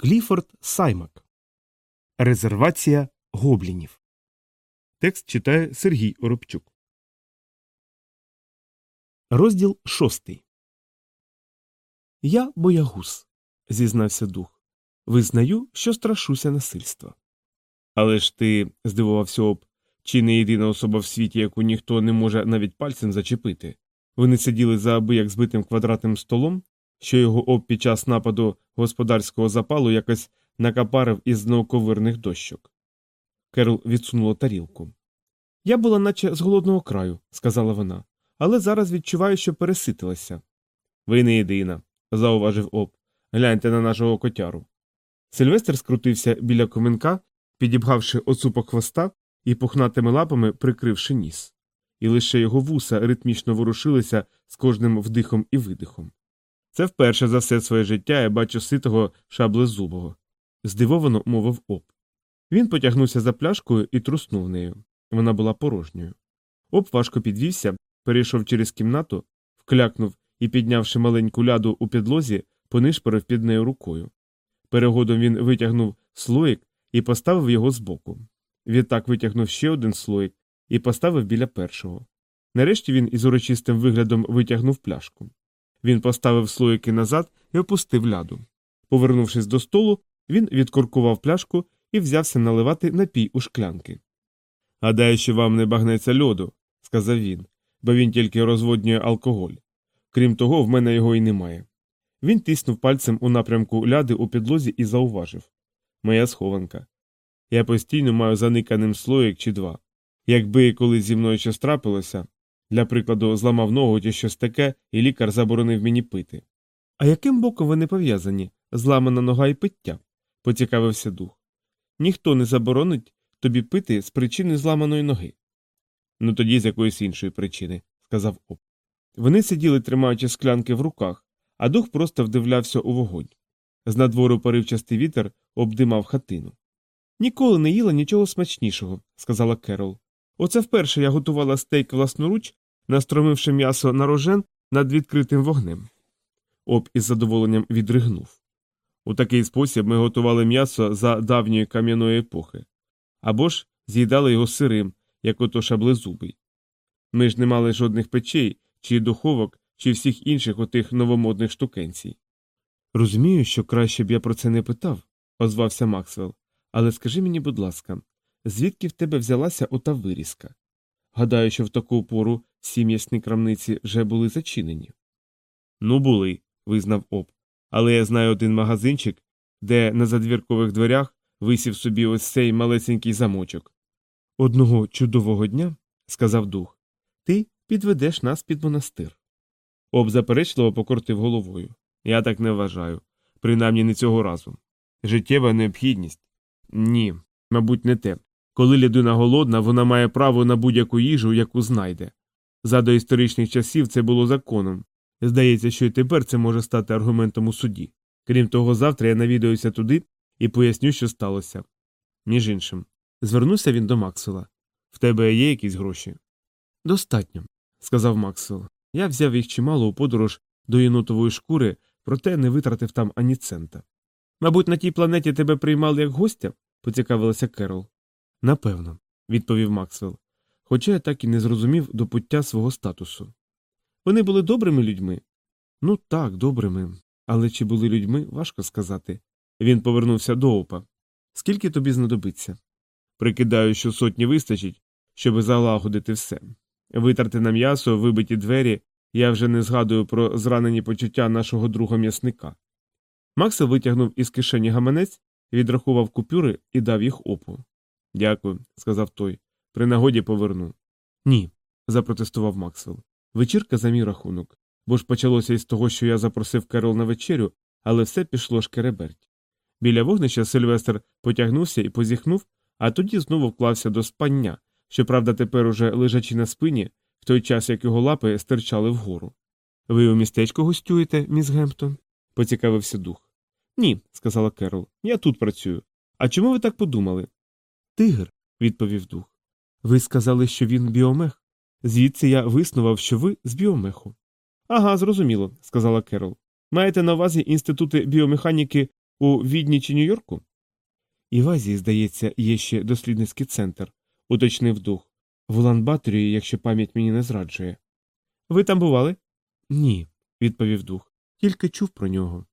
Кліфорд Саймак. Резервація гоблінів. Текст читає Сергій Оробчук. Розділ шостий. Я боягуз. зізнався дух. Визнаю, що страшуся насильства. Але ж ти, здивувався об, чи не єдина особа в світі, яку ніхто не може навіть пальцем зачепити. Вони сиділи за аби як збитим квадратним столом, що його об під час нападу господарського запалу якось накапарив із науковирних дощок. Керл відсунула тарілку. Я була наче з голодного краю, сказала вона, але зараз відчуваю, що переситилася. Ви не єдина, зауважив об. Гляньте на нашого котяру. Сильвестр скрутився біля коменка, підібгавши оцупок хвоста і пухнатими лапами прикривши ніс, і лише його вуса ритмічно ворушилися з кожним вдихом і видихом. Це вперше за все своє життя я бачу ситого шаблезубого, здивовано мовив об. Він потягнувся за пляшкою і труснув нею. Вона була порожньою. Об важко підвівся, перейшов через кімнату, вклякнув і, піднявши маленьку ляду у підлозі, понишпорив під нею рукою. Перегодом він витягнув слоїк і поставив його збоку. Відтак витягнув ще один слоїк і поставив біля першого. Нарешті він із урочистим виглядом витягнув пляшку. Він поставив слоїки назад і опустив ляду. Повернувшись до столу, він відкоркував пляшку і взявся наливати напій у шклянки. Гадаю, що вам не багнеться льоду, сказав він, бо він тільки розводнює алкоголь. Крім того, в мене його і немає. Він тиснув пальцем у напрямку ляди у підлозі і зауважив Моя схованка. Я постійно маю заниканим слоїк чи два. Якби коли зі мною щось трапилося, для прикладу, зламав ногу чи щось таке, і лікар заборонив мені пити. А яким боком вони пов'язані зламана нога і пиття? поцікавився дух. Ніхто не заборонить тобі пити з причини зламаної ноги. Ну тоді з якоїсь іншої причини, сказав Оп. Вони сиділи, тримаючи склянки в руках, а дух просто вдивлявся у вогонь. З надвору поривчастий вітер обдимав хатину. Ніколи не їла нічого смачнішого, сказала Керол. Оце вперше я готувала стейк власноруч, настромивши м'ясо на рожен над відкритим вогнем. Об із задоволенням відригнув. У такий спосіб ми готували м'ясо за давньої кам'яної епохи, або ж з'їдали його сирим, як ото шаблезубий. Ми ж не мали жодних печей, чи духовок, чи всіх інших отих новомодних штукенцій. Розумію, що краще б я про це не питав, озвався Максвелл, але скажи мені, будь ласка, звідки в тебе взялася ота вирізка? Гадаю, що в таку пору всі м'ясні крамниці вже були зачинені. Ну, були, визнав об. Але я знаю один магазинчик, де на задвіркових дверях висів собі ось цей малесенький замочок. Одного чудового дня, сказав дух, ти підведеш нас під монастир. Об заперечливо покрутив головою. Я так не вважаю. Принаймні не цього разу. Життєва необхідність? Ні, мабуть, не те. Коли людина голодна, вона має право на будь-яку їжу, яку знайде. За доісторичних часів це було законом. Здається, що і тепер це може стати аргументом у суді. Крім того, завтра я навідаюся туди і поясню, що сталося. Між іншим, звернувся він до Максвелла. В тебе є якісь гроші? Достатньо, сказав Максвелл. Я взяв їх чимало у подорож до єнотової шкури, проте не витратив там ані цента. Мабуть, на тій планеті тебе приймали як гостя? поцікавилася Керол. Напевно, відповів Максвелл, хоча я так і не зрозумів до пуття свого статусу. Вони були добрими людьми? Ну так, добрими. Але чи були людьми, важко сказати. Він повернувся до опа. Скільки тобі знадобиться? Прикидаю, що сотні вистачить, щоб залагодити все. Витрати на м'ясо, вибиті двері, я вже не згадую про зранені почуття нашого друга м'ясника. Максел витягнув із кишені гаманець, відрахував купюри і дав їх опу. Дякую, сказав той. При нагоді поверну. Ні, запротестував Максвелл. Вечірка за мій рахунок, бо ж почалося із того, що я запросив Керол на вечерю, але все пішло шкереберть. Біля вогнища Сильвестр потягнувся і позіхнув, а тоді знову вклався до спання, щоправда, тепер уже лежачи на спині, в той час як його лапи стирчали вгору. Ви у містечку гостюєте, міс Гемптон? поцікавився дух. Ні, сказала Керол. Я тут працюю. А чому ви так подумали? Тигр, відповів дух. Ви сказали, що він біомех. Звідси я виснував, що ви з біомеху. Ага, зрозуміло, сказала Керол. Маєте на увазі інститути біомеханіки У Відні чи Нью-Йорку? І в Азії, здається, є ще дослідницький центр, уточнив дух. В Улан-Баторі, якщо пам'ять мені не зраджує. Ви там бували? Ні, відповів дух. Тільки чув про нього.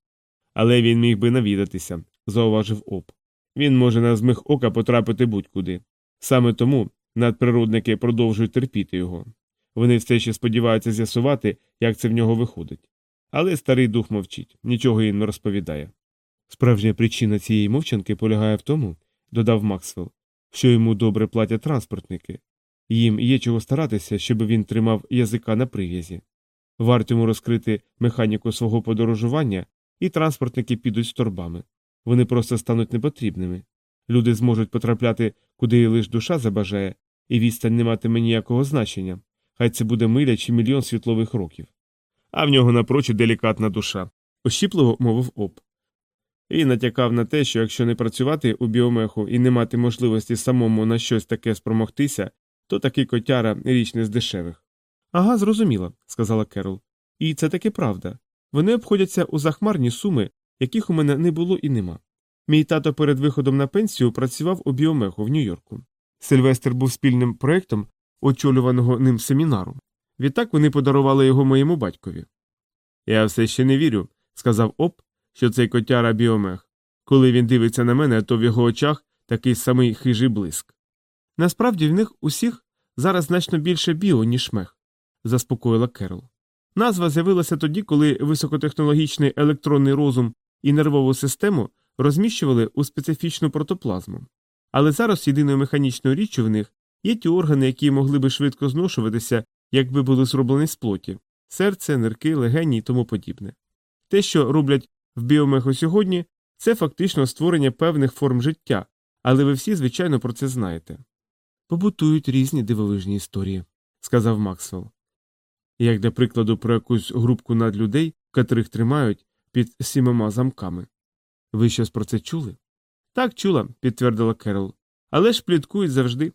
Але він міг би навідатися, зауважив Оп. Він може на змих ока потрапити будь-куди. Саме тому надприродники продовжують терпіти його. Вони все ще сподіваються з'ясувати, як це в нього виходить. Але старий дух мовчить, нічого їм не розповідає. Справжня причина цієї мовчанки полягає в тому, додав Максвелл, що йому добре платять транспортники. Їм є чого старатися, щоб він тримав язика на прив'язі. Варто йому розкрити механіку свого подорожування, і транспортники підуть з торбами. Вони просто стануть непотрібними. Люди зможуть потрапляти, куди лиш душа забажає, і відстань не матиме ніякого значення. Хай це буде миля чи мільйон світлових років. А в нього напрочуд делікатна душа, ощіпливо мовив Оп. І натякав на те, що якщо не працювати у біомеху і не мати можливості самому на щось таке спромогтися, то такий котяра річ не з дешевих. Ага, зрозуміла, сказала Керол. І це таки правда. Вони обходяться у захмарні суми, яких у мене не було і нема. Мій тато перед виходом на пенсію працював у біомеху в Нью-Йорку. Сильвестр був спільним проєктом очолюваного ним семінару. Відтак вони подарували його моєму батькові. Я все ще не вірю, сказав Оп, що цей котяра біомех. Коли він дивиться на мене, то в його очах такий самий хижий блиск. Насправді в них усіх зараз значно більше біо, ніж мех, заспокоїла Керол. Назва з'явилася тоді, коли високотехнологічний електронний розум і нервову систему розміщували у специфічну протоплазму. Але зараз єдиною механічною річчю в них є ті органи, які могли би швидко зношуватися, якби були зроблені з плоті серце, нирки, легені і тому подібне. Те, що роблять в біомеху сьогодні, це фактично створення певних форм життя, але ви всі, звичайно, про це знаєте. Побутують різні дивовижні історії, сказав Максвелл. Як для прикладу про якусь групку надлюдей, котрих тримають під сімома замками. Ви щось про це чули? Так, чула, підтвердила Керол. Але ж пліткують завжди.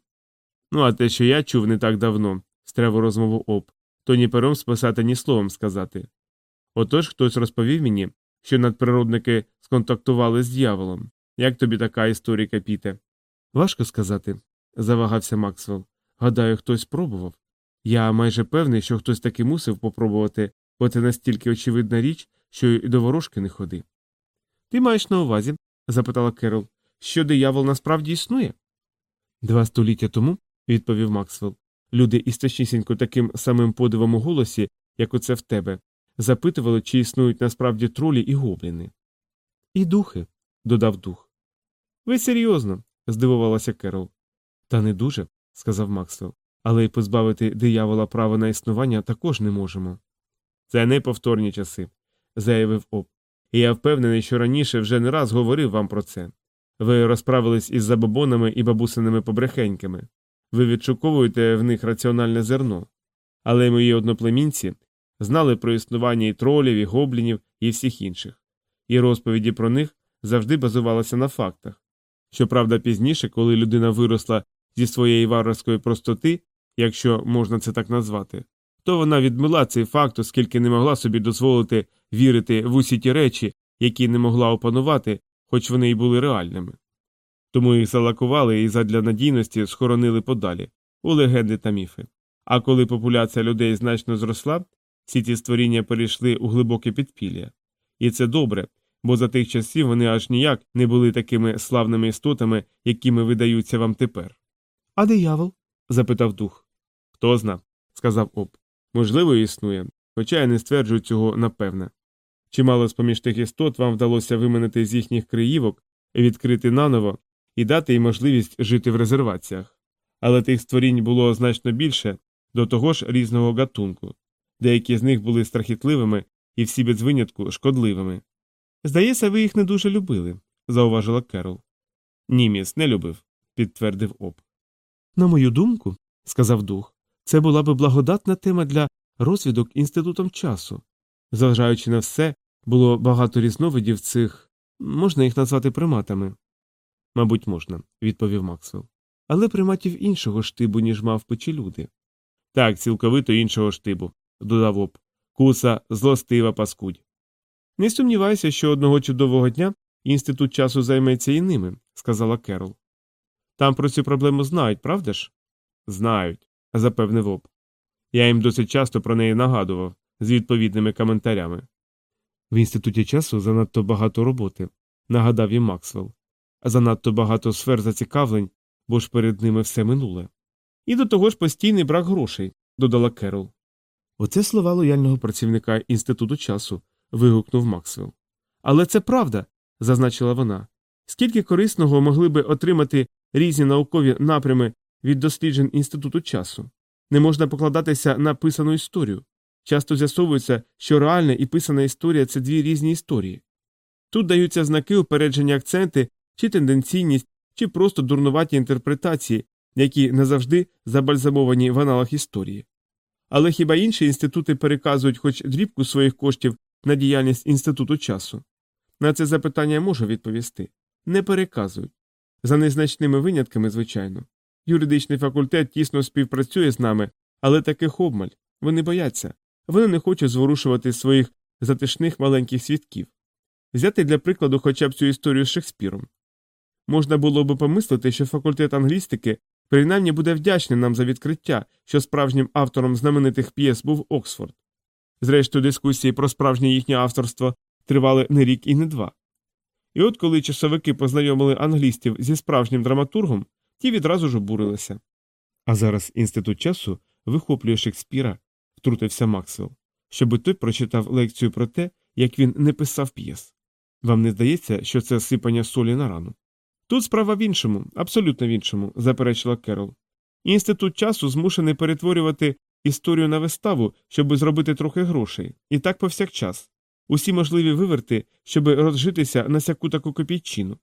Ну, а те, що я чув не так давно, стряво розмову об, то ні пером списати, ні словом сказати. Отож хтось розповів мені, що надприродники сконтактували з дьяволом. Як тобі така історія, Піте? Важко сказати, завагався Максвелл. Гадаю, хтось пробував. Я майже певний, що хтось таки мусив попробувати, бо це настільки очевидна річ, що й до ворожки не ходи. Ти маєш на увазі? Запитала Керол, що диявол насправді існує? Два століття тому, відповів Максвелл, люди із точнісінько таким самим подивом у голосі, як оце в тебе, запитували, чи існують насправді тролі і гобліни. І духи, додав дух. Ви серйозно? здивувалася Керол. Та не дуже, сказав Максвелл, але й позбавити диявола права на існування також не можемо. Це неповторні часи, заявив Об. І я впевнений, що раніше вже не раз говорив вам про це. Ви розправились із забобонами і бабусиними побрехеньками. Ви відшуковуєте в них раціональне зерно. Але мої одноплемінці знали про існування і тролів, і гоблінів, і всіх інших. І розповіді про них завжди базувалися на фактах. Щоправда, пізніше, коли людина виросла зі своєї варварської простоти, якщо можна це так назвати, то вона відмила цей факт, оскільки не могла собі дозволити вірити в усі ті речі, які не могла опанувати, хоч вони й були реальними. Тому їх залакували і задля надійності схоронили подалі у легенди та міфи. А коли популяція людей значно зросла, всі ці створіння перейшли у глибоке підпілля. І це добре, бо за тих часів вони аж ніяк не були такими славними істотами, якими видаються вам тепер. А диявол? запитав дух. Хто зна, сказав Об. Можливо, існує, хоча я не стверджую цього напевне. Чимало з поміж тих істот вам вдалося виманити з їхніх криївок, відкрити наново і дати їм можливість жити в резерваціях. Але тих створінь було значно більше, до того ж різного гатунку. Деякі з них були страхітливими і всі без винятку шкодливими. Здається, ви їх не дуже любили, зауважила Керол. Ні, міс, не любив, підтвердив Об. На мою думку, сказав дух, це була би благодатна тема для розвідок інститутом часу. Зважаючи на все, було багато різновидів цих можна їх назвати приматами. Мабуть, можна, відповів Максвелл. Але приматів іншого штибу, ніж мавпи чи люди. Так, цілковито іншого штибу, додав Об. Куса, злостива паскудь. Не сумніваюся, що одного чудового дня Інститут часу займеться і ними, сказала Керол. Там про цю проблему знають, правда ж? Знають, запевнив об. Я їм досить часто про неї нагадував з відповідними коментарями. В інституті часу занадто багато роботи, нагадав їм Максвелл, занадто багато сфер зацікавлень, бо ж перед ними все минуле. І до того ж постійний брак грошей, додала Керол. Оце слова лояльного працівника інституту часу. вигукнув Максвелл. Але це правда, зазначила вона. Скільки корисного могли би отримати різні наукові напрями від досліджень інституту часу? Не можна покладатися на писану історію. Часто з'ясовується, що реальна і писана історія це дві різні історії. Тут даються знаки упередження акценти, чи тенденційність, чи просто дурнуваті інтерпретації, які не завжди забальзамовані в аналах історії. Але хіба інші інститути переказують хоч дрібку своїх коштів на діяльність інституту часу? На це запитання я можу відповісти не переказують. За незначними винятками, звичайно. Юридичний факультет тісно співпрацює з нами, але таких обмаль. Вони бояться. Вони не хочуть зворушувати своїх затишних маленьких свідків. Взяти для прикладу хоча б цю історію з Шекспіром. Можна було би помислити, що факультет англістики принаймні буде вдячний нам за відкриття, що справжнім автором знаменитих п'єс був Оксфорд. Зрештою, дискусії про справжнє їхнє авторство тривали не рік і не два. І от коли часовики познайомили англістів зі справжнім драматургом, ті відразу ж обурилися. А зараз інститут часу вихоплює Шекспіра, втрутився Максвелл, щоби той прочитав лекцію про те, як він не писав п'єс. Вам не здається, що це сипання солі на рану? Тут справа в іншому, абсолютно в іншому, заперечила Керол. Інститут часу змушений перетворювати історію на виставу, щоб зробити трохи грошей, і так повсякчас. Усі можливі виверти, щоб розжитися на сяку таку копійчину.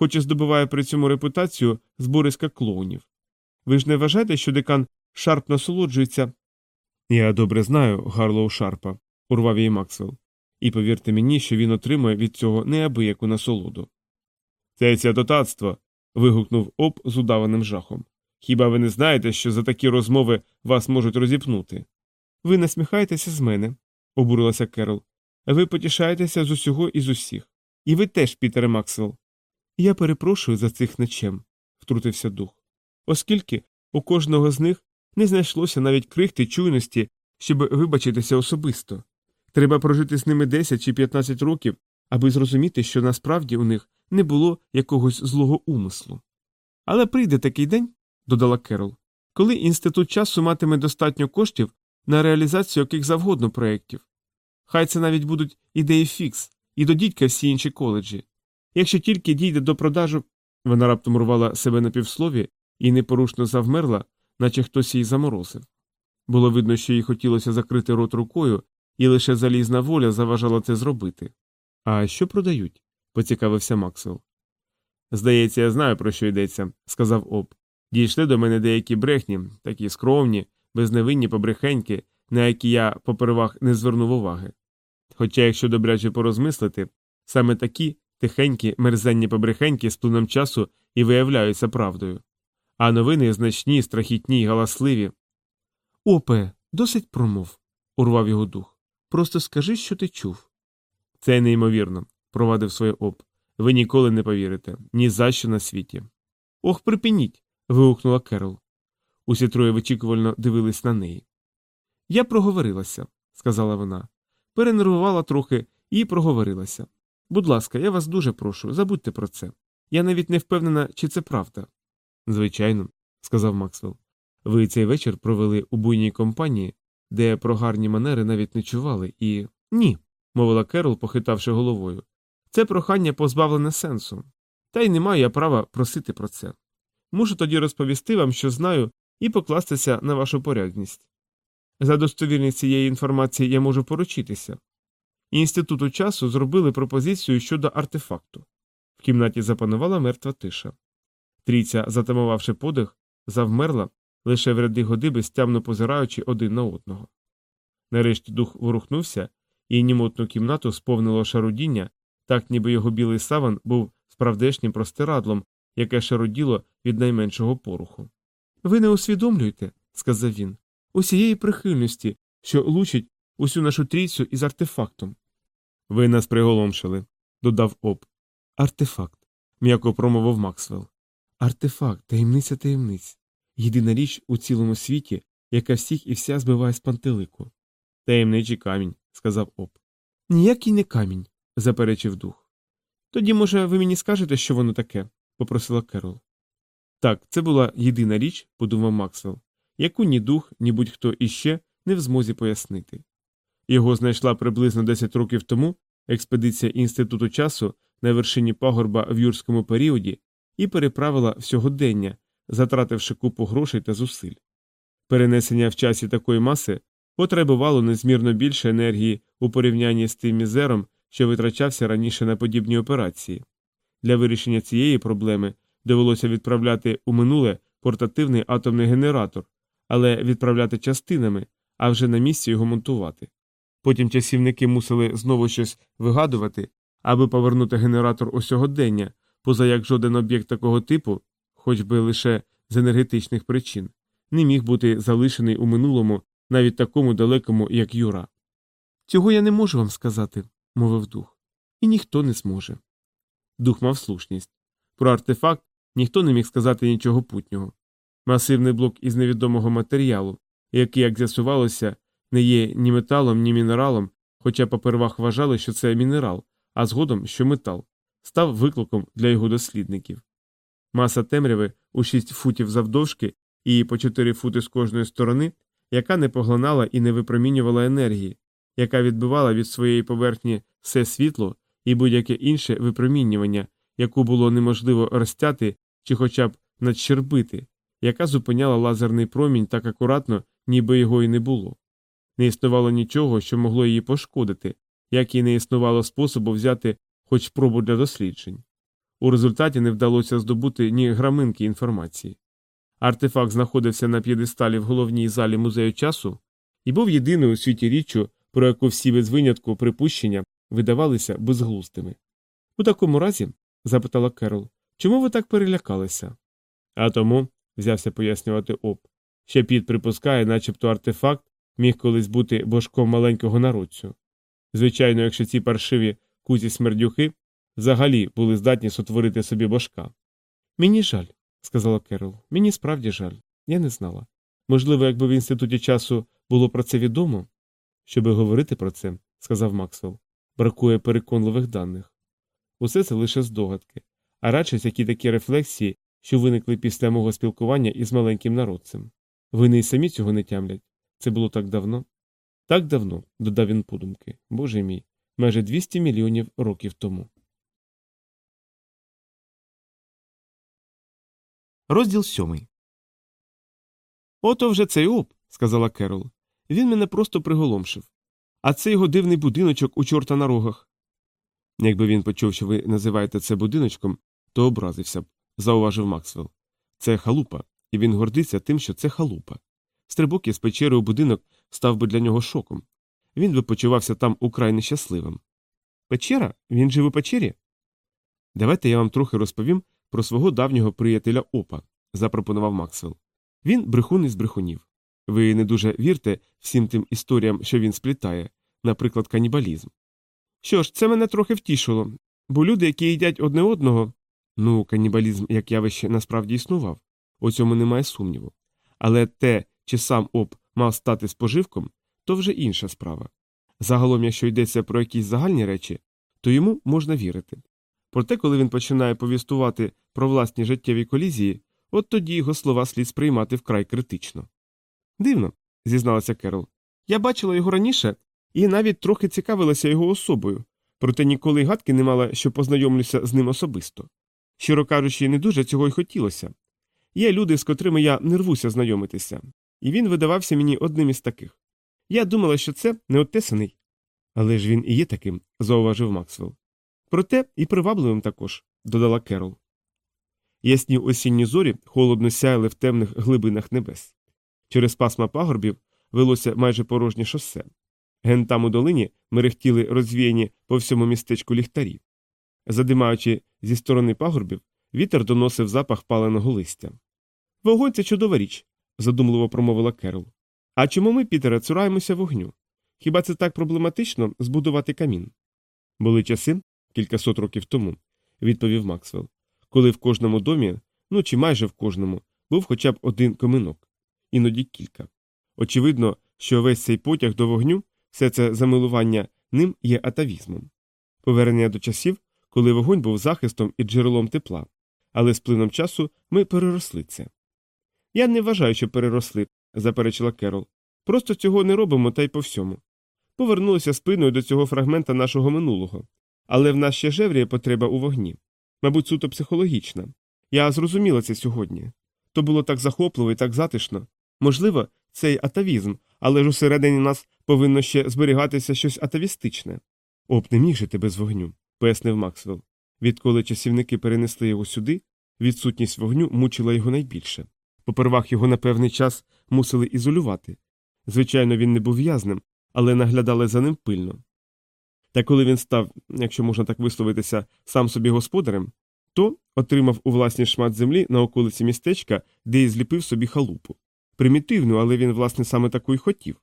Хоч і здобуває при цьому репутацію збориська клоунів. Ви ж не вважаєте, що декан Шарп насолоджується. Я добре знаю Гарлоу Шарпа, урвав її Максвелл. І повірте мені, що він отримує від цього неабияку насолоду. Це святотатство. вигукнув об з удаваним жахом. Хіба ви не знаєте, що за такі розмови вас можуть розіпнути? Ви насміхаєтеся з мене, обурилася Керол. Ви потішаєтеся з усього і з усіх. І ви теж, Пітере Максвелл. Я перепрошую за цих нечем, втрутився дух. Оскільки у кожного з них не знайшлося навіть крихти чуйності, щоб вибачитися особисто. Треба прожити з ними 10 чи 15 років, аби зрозуміти, що насправді у них не було якогось злого умислу. Але прийде такий день, додала Керол, коли інститут часу матиме достатньо коштів на реалізацію яких завгодно проєктів. Хай це навіть будуть ідеї фікс, і до дідька всі інші коледжі. Якщо тільки дійде до продажу, вона раптом рвала себе на півслові і непорушно завмерла, наче хтось її заморозив. Було видно, що їй хотілося закрити рот рукою, і лише залізна воля заважала це зробити. А що продають? поцікавився Максвелл. Здається, я знаю, про що йдеться, сказав об. Дійшли до мене деякі брехні, такі скромні, безневинні побрехеньки, на які я попервах не звернув уваги. Хоча, якщо добряче порозмислити, саме такі тихенькі, мерзенні побрехеньки з плином часу і виявляються правдою. А новини значні, страхітні й галасливі. Опе, досить промов, урвав його дух. Просто скажи, що ти чув. Це неймовірно, провадив своє оп. Ви ніколи не повірите, ні за що на світі. Ох, припиніть. вигукнула Керол. Усі троє вичікувально дивились на неї. Я проговорилася, сказала вона. Перенервувала трохи і проговорилася. Будь ласка, я вас дуже прошу, забудьте про це. Я навіть не впевнена, чи це правда. Звичайно, сказав Максвелл. Ви цей вечір провели у буйній компанії, де про гарні манери навіть не чували, і. Ні, мовила Керол, похитавши головою. Це прохання позбавлене сенсу. Та й не маю я права просити про це. Мушу тоді розповісти вам, що знаю, і покластися на вашу порядність. За достовірність цієї інформації я можу поручитися. Інституту часу зробили пропозицію щодо артефакту. В кімнаті запанувала мертва тиша. Трійця, затамувавши подих, завмерла, лише в ряди годи безтямно позираючи один на одного. Нарешті дух ворухнувся, і німотну кімнату сповнило шарудіння, так ніби його білий саван був справдешнім простирадлом, яке шароділо від найменшого поруху. Ви не усвідомлюєте, сказав він, усієї прихильності, що лучить усю нашу трійцю із артефактом. Ви нас приголомшили, додав об. Артефакт, м'яко промовив Максвелл. Артефакт, таємниця таємниць. Єдина річ у цілому світі, яка всіх і вся збиває з пантелику. Таємничий камінь, сказав Оп. Ніякий не камінь, заперечив дух. Тоді, може, ви мені скажете, що воно таке? попросила Керол. Так, це була єдина річ, подумав Максвелл, яку ні дух, ні будь-хто іще не в змозі пояснити. Його знайшла приблизно 10 років тому експедиція Інституту часу на вершині пагорба в юрському періоді і переправила в сьогодення, затративши купу грошей та зусиль. Перенесення в часі такої маси потребувало незмірно більше енергії у порівнянні з тим мізером, що витрачався раніше на подібні операції. Для вирішення цієї проблеми довелося відправляти у минуле портативний атомний генератор, але відправляти частинами, а вже на місці його монтувати. Потім часівники мусили знову щось вигадувати, аби повернути генератор у сьогодення, поза як жоден об'єкт такого типу, хоч би лише з енергетичних причин, не міг бути залишений у минулому, навіть такому далекому, як Юра. Цього я не можу вам сказати, мовив дух, і ніхто не зможе. Дух мав слушність. Про артефакт ніхто не міг сказати нічого путнього. Масивний блок із невідомого матеріалу, який, як з'ясувалося, не є ні металом, ні мінералом, хоча попервах вважали, що це мінерал, а згодом, що метал, став викликом для його дослідників. Маса темряви у 6 футів завдовжки і по 4 фути з кожної сторони, яка не поглинала і не випромінювала енергії, яка відбивала від своєї поверхні все світло і будь-яке інше випромінювання, яку було неможливо розтяти чи хоча б надщербити, яка зупиняла лазерний промінь так акуратно, ніби його і не було. Не існувало нічого, що могло її пошкодити, як і не існувало способу взяти хоч пробу для досліджень. У результаті не вдалося здобути ні граминки інформації. Артефакт знаходився на п'єдесталі в головній залі музею часу і був єдиною у світі річчю, про яку всі без винятку припущення видавалися безглустими. У такому разі, запитала Керол, чому ви так перелякалися? А тому, взявся пояснювати Оп, ще піт припускає, начебто артефакт міг колись бути божком маленького народцю. Звичайно, якщо ці паршиві кузі смердюхи взагалі були здатні сотворити собі божка. Мені жаль, сказала Керол, мені справді жаль, я не знала. Можливо, якби в інституті часу було про це відомо. Щоби говорити про це, сказав Максвелл, бракує переконливих даних. Усе це лише здогадки, а радше які такі рефлексії, що виникли після мого спілкування із маленьким народцем. Вони й самі цього не тямлять. Це було так давно. Так давно, додав він подумки, боже мій, майже 200 мільйонів років тому. Розділ сьомий. Ото вже цей оп, сказала Керол. Він мене просто приголомшив. А це його дивний будиночок у чорта на рогах. Якби він почув, що ви називаєте це будиночком, то образився б, зауважив Максвелл. Це халупа, і він гордиться тим, що це халупа. Стрибок із печери у будинок став би для нього шоком. Він би почувався там украй нещасливим. Печера? Він жив у печері? Давайте я вам трохи розповім про свого давнього приятеля Опа, запропонував Максвелл. Він брехун із брехунів. Ви не дуже вірте всім тим історіям, що він сплітає, наприклад, канібалізм. Що ж, це мене трохи втішило, бо люди, які їдять одне одного. Ну, канібалізм як явище насправді існував, у цьому немає сумніву. Але те, чи сам оп мав стати споживком, то вже інша справа. Загалом, якщо йдеться про якісь загальні речі, то йому можна вірити. Проте, коли він починає повістувати про власні життєві колізії, от тоді його слова слід сприймати вкрай критично. Дивно, зізналася Керол. Я бачила його раніше і навіть трохи цікавилася його особою, проте ніколи гадки не мала, що познайомлюся з ним особисто. Щиро кажучи, не дуже цього й хотілося. Є люди, з котрими я не рвуся знайомитися, і він видавався мені одним із таких. Я думала, що це неотесаний. Але ж він і є таким, зауважив Максвелл. Проте і привабливим також, додала Керол. Ясні осінні зорі холодно сяяли в темних глибинах небес. Через пасма пагорбів велося майже порожнє шосе. Ген там у долині мерехтіли розвіяні по всьому містечку ліхтарі. Задимаючи зі сторони пагорбів, вітер доносив запах паленого листя. Вогонь це чудова річ, задумливо промовила Керол. А чому ми, Пітере, цураємося вогню? Хіба це так проблематично збудувати камін? Були часи, кількасот років тому, відповів Максвелл. Коли в кожному домі, ну чи майже в кожному, був хоча б один коминок, іноді кілька. Очевидно, що весь цей потяг до вогню, все це замилування ним є атавізмом. Повернення до часів, коли вогонь був захистом і джерелом тепла, але з плином часу ми переросли це. Я не вважаю, що переросли, заперечила Керол. Просто цього не робимо та й по всьому. Повернулися спиною до цього фрагмента нашого минулого, але в нас ще жевріє потреба у вогні. Мабуть, суто психологічна. Я зрозуміла це сьогодні. То було так захопливо і так затишно. Можливо, це й атавізм, але ж усередині нас повинно ще зберігатися щось атавістичне. Об не міг жити без вогню, пояснив Максвелл. Відколи часівники перенесли його сюди, відсутність вогню мучила його найбільше. Попервах його на певний час мусили ізолювати. Звичайно, він не був в'язнем, але наглядали за ним пильно. Та коли він став, якщо можна так висловитися, сам собі господарем, то отримав у власний шмат землі на околиці містечка, де і зліпив собі халупу. Примітивну, але він, власне, саме таку й хотів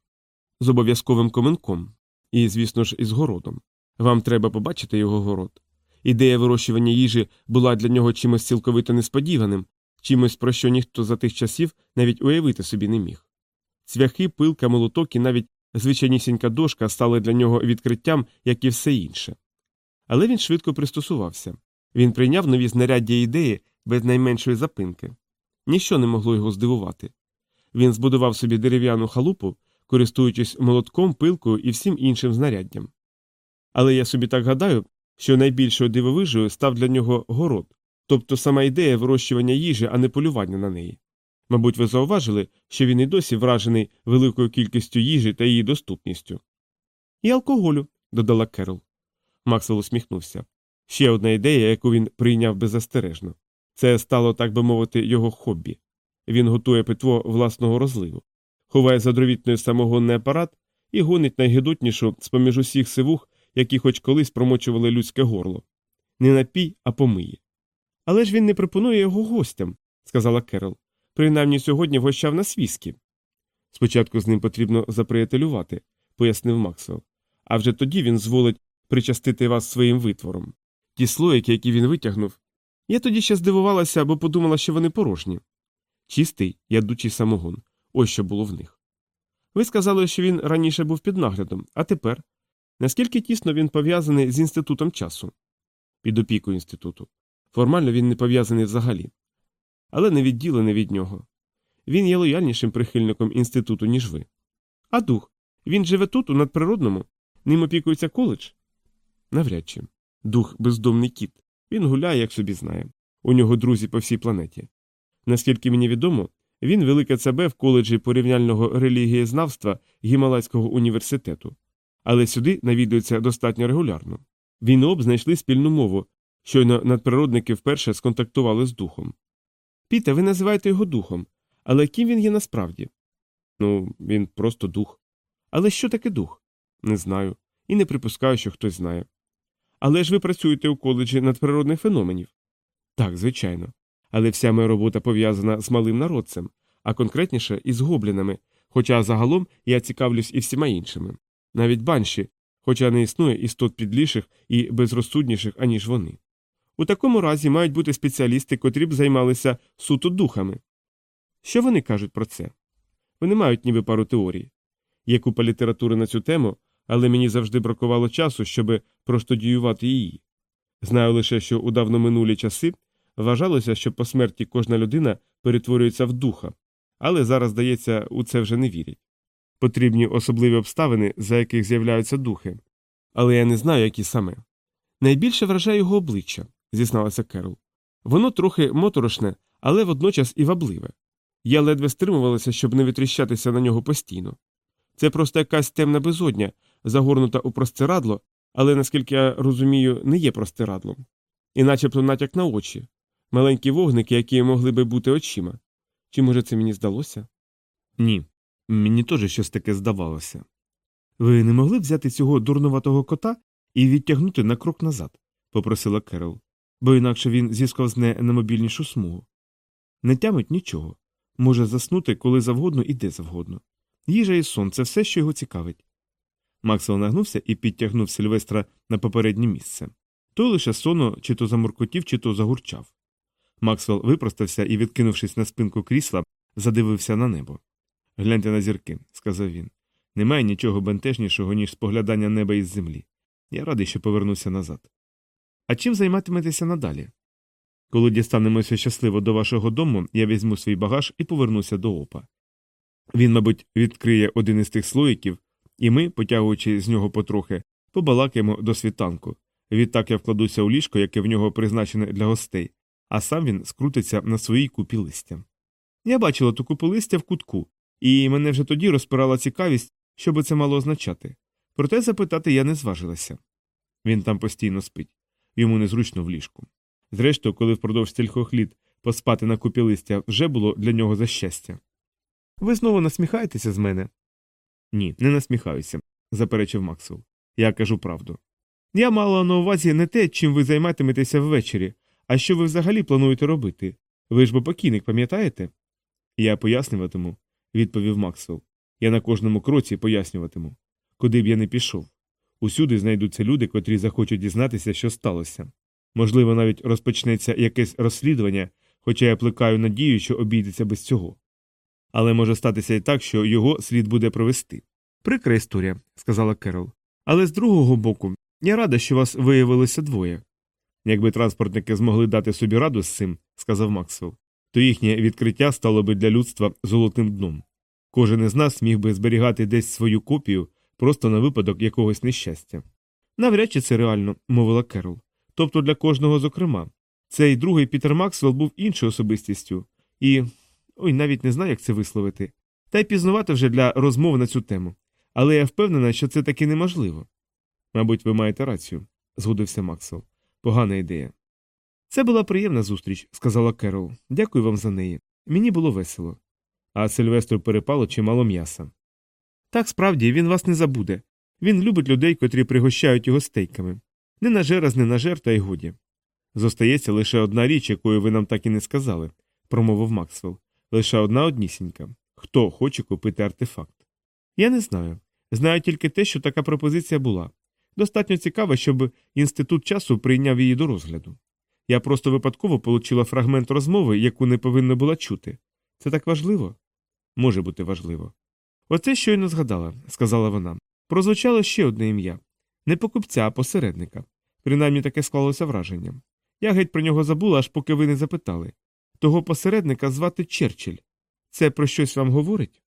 з обов'язковим коменком. І, звісно ж, із городом. Вам треба побачити його город. Ідея вирощування їжі була для нього чимось цілковито несподіваним, чимось, про що ніхто за тих часів навіть уявити собі не міг. Цвяхи, пилка, молоток і навіть звичайнісінька дошка стали для нього відкриттям, як і все інше. Але він швидко пристосувався він прийняв нові знаряддя ідеї без найменшої запинки. Ніщо не могло його здивувати. Він збудував собі дерев'яну халупу, користуючись молотком, пилкою і всім іншим знаряддям. Але я собі так гадаю, що найбільшою дивовижею став для нього город, тобто сама ідея вирощування їжі, а не полювання на неї. Мабуть, ви зауважили, що він і досі вражений великою кількістю їжі та її доступністю. І алкоголю, додала Керол. Максвелл усміхнувся. Ще одна ідея, яку він прийняв беззастережно. Це стало, так би мовити, його хобі. Він готує питво власного розливу, ховає задровітною самогонний апарат і гонить найгидотнішу з поміж усіх сивух, які хоч колись промочували людське горло. Не напій, а помиє. Але ж він не пропонує його гостям, сказала Керол. Принаймні сьогодні вгощав на свіскі. Спочатку з ним потрібно заприятелювати, пояснив Максвелл. А вже тоді він зволить причастити вас своїм витвором. Ті слоїки, які він витягнув. Я тоді ще здивувалася, бо подумала, що вони порожні. Чистий, ядучий самогон. Ось що було в них. Ви сказали, що він раніше був під наглядом, а тепер. Наскільки тісно він пов'язаний з інститутом часу? Під опікою інституту. Формально він не пов'язаний взагалі, але не відділений від нього. Він є лояльнішим прихильником інституту, ніж ви. А дух він живе тут, у надприродному, ним опікується коледж? Навряд чи. Дух бездомний кіт. Він гуляє, як собі знає. У нього друзі по всій планеті. Наскільки мені відомо, він велике ЦБ в коледжі порівняльного релігієзнавства Гімалайського університету, але сюди навідується достатньо регулярно. Він об знайшли спільну мову, щойно надприродники вперше сконтактували з духом. Піте, ви називаєте його духом, але ким він є насправді? Ну, він просто дух. Але що таке дух? Не знаю. І не припускаю, що хтось знає. Але ж ви працюєте у коледжі надприродних феноменів. Так, звичайно. Але вся моя робота пов'язана з малим народцем, а конкретніше із гоблінами, хоча загалом я цікавлюсь і всіма іншими. Навіть банші, хоча не існує істот підліших і безрозсудніших, аніж вони. У такому разі мають бути спеціалісти, котрі б займалися суто духами. Що вони кажуть про це? Вони мають ніби пару теорій. Є купа літератури на цю тему, але мені завжди бракувало часу, щоб простудіювати її. Знаю лише, що у давноминулі часи вважалося, що по смерті кожна людина перетворюється в духа, але зараз, здається, у це вже не вірять. Потрібні особливі обставини, за яких з'являються духи, але я не знаю, які саме. Найбільше вражає його обличчя, зізналася Керол. Воно трохи моторошне, але водночас і вабливе. Я ледве стримувалася, щоб не витріщатися на нього постійно. Це просто якась темна безодня, загорнута у простирадло, але, наскільки я розумію, не є простирадлом. І начебто натяк на очі, маленькі вогники, які могли би бути очима. Чи, може, це мені здалося? Ні, мені теж щось таке здавалося. Ви не могли взяти цього дурнуватого кота і відтягнути на крок назад, попросила Керол, бо інакше він зісковзне на мобільнішу смугу. Не тямить нічого. Може заснути коли завгодно і де завгодно. Їжа і сон це все, що його цікавить. Максвелл нагнувся і підтягнув Сильвестра на попереднє місце. Той лише соно чи то замуркотів, чи то загурчав. Максвелл випростався і, відкинувшись на спинку крісла, задивився на небо. Гляньте на зірки, сказав він. Немає нічого бентежнішого, ніж споглядання неба із землі. Я радий, що повернуся назад. А чим займатиметеся надалі? Коли дістанемося щасливо до вашого дому, я візьму свій багаж і повернуся до опа. Він, мабуть, відкриє один із тих слоїків, і ми, потягуючи з нього потрохи, побалакаємо до світанку. Відтак я вкладуся у ліжко, яке в нього призначене для гостей, а сам він скрутиться на своїй купі листя. Я бачила ту купу листя в кутку, і мене вже тоді розпирала цікавість, що би це мало означати. Проте запитати я не зважилася. Він там постійно спить, йому незручно в ліжку. Зрештою, коли впродовж стількох літ поспати на купі листя вже було для нього за щастя. Ви знову насміхаєтеся з мене? Ні, не насміхаюся, заперечив Максвелл. Я кажу правду. Я мала на увазі не те, чим ви займатиметеся ввечері, а що ви взагалі плануєте робити. Ви ж бо покійник, пам'ятаєте? Я пояснюватиму, відповів Максвелл. Я на кожному кроці пояснюватиму. Куди б я не пішов. Усюди знайдуться люди, котрі захочуть дізнатися, що сталося. Можливо, навіть розпочнеться якесь розслідування, хоча я плекаю надію, що обійдеться без цього. Але може статися і так, що його слід буде провести. Прикра історія, сказала Керол. Але з другого боку, я рада, що вас виявилося двоє. Якби транспортники змогли дати собі раду з цим, сказав Максвелл, то їхнє відкриття стало би для людства золотим дном. Кожен із нас міг би зберігати десь свою копію просто на випадок якогось нещастя. Навряд чи це реально, мовила Керол. Тобто для кожного зокрема. Цей другий Пітер Максвелл був іншою особистістю, і. ой, навіть не знаю, як це висловити. Та й пізнувати вже для розмов на цю тему. Але я впевнена, що це таки неможливо. Мабуть, ви маєте рацію, згодився Максвелл. Погана ідея. Це була приємна зустріч, сказала Керол. Дякую вам за неї. Мені було весело. А Сильвестру перепало чимало м'яса. Так справді він вас не забуде. Він любить людей, котрі пригощають його стейками. Не нажера з не нажер, та й годі. Зостається лише одна річ, якою ви нам так і не сказали, промовив Максвелл. Лише одна однісінька. Хто хоче купити артефакт? Я не знаю. Знаю тільки те, що така пропозиція була. Достатньо цікаво, щоб інститут часу прийняв її до розгляду. Я просто випадково получила фрагмент розмови, яку не повинна була чути. Це так важливо? Може бути важливо. Оце щойно згадала, сказала вона. Прозвучало ще одне ім'я не покупця, а посередника. Принаймні таке склалося враження. Я геть про нього забула, аж поки ви не запитали. Того посередника звати Черчилль. Це про щось вам говорить?